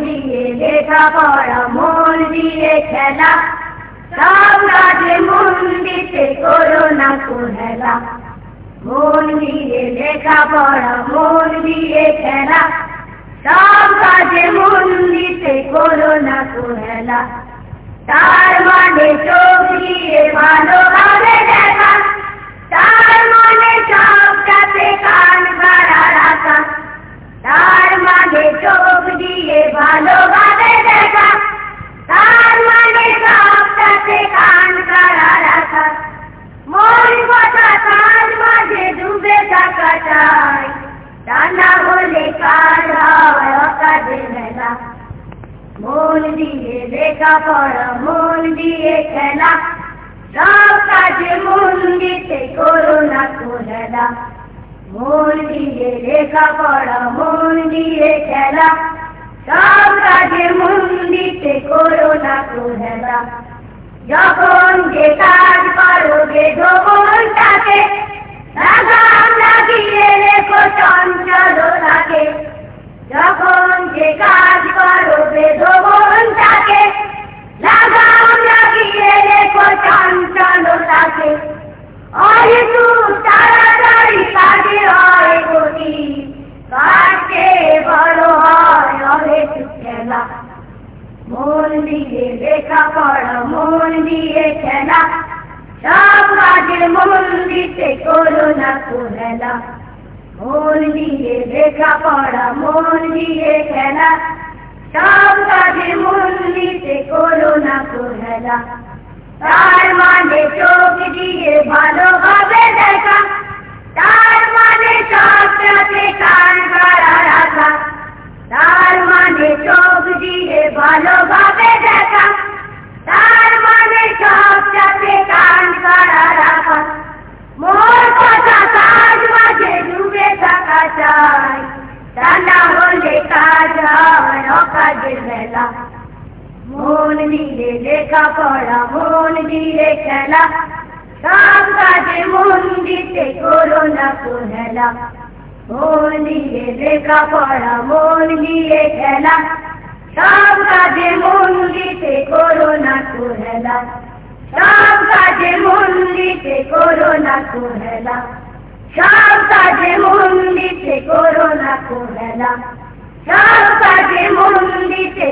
দিয়ে লেখাপড়া মন দিয়ে খেলা। সব কাজে মন দিতে করো না কোহেলা। মন দিয়ে লেখাপড়া মন দিয়ে খেলা। সব কাজে মন দিতে করো না কোহেলা। তার মানে চোখ তা না হলে কাজ হয় অকাজে মেলা মন দিয়ে লেখা পড়া মন দিয়ে খেলা সব কাজে মন দিতে করো না কোহেলা মন দিয়ে লেখা পড়া মন দিয়ে খেলা সব কাজে মন দিতে করো না কোহেলা যখন যে কাজ করো যে ধোবনটাকে आके और तू तारा तारी काटे आए गोरी काटे बड़ो हाय और चुकेला मोल दिए देखा पड़ा मोल दिए खेला सब काटे मोल दिते कोरोना को हेला मोल दिए देखा पड़ा मोल दिए खेला सब काटे मोल दिते कोरोना को हेला डांडा हो देखा जावरों का गिरवेला मोल नीले देखा पड़ा मोन नीले खेला राम का जे मुंडी ते कोरोना को हेला मोल नीले देखा पड़ा मोन नीले खेला राम का जे मुंडी ते कोरोना को हेला राम का जे मुंडी ते कोरोना को हेला সব কাজে মন দিতে করো না কোহেলা সব কাজে মন দিতে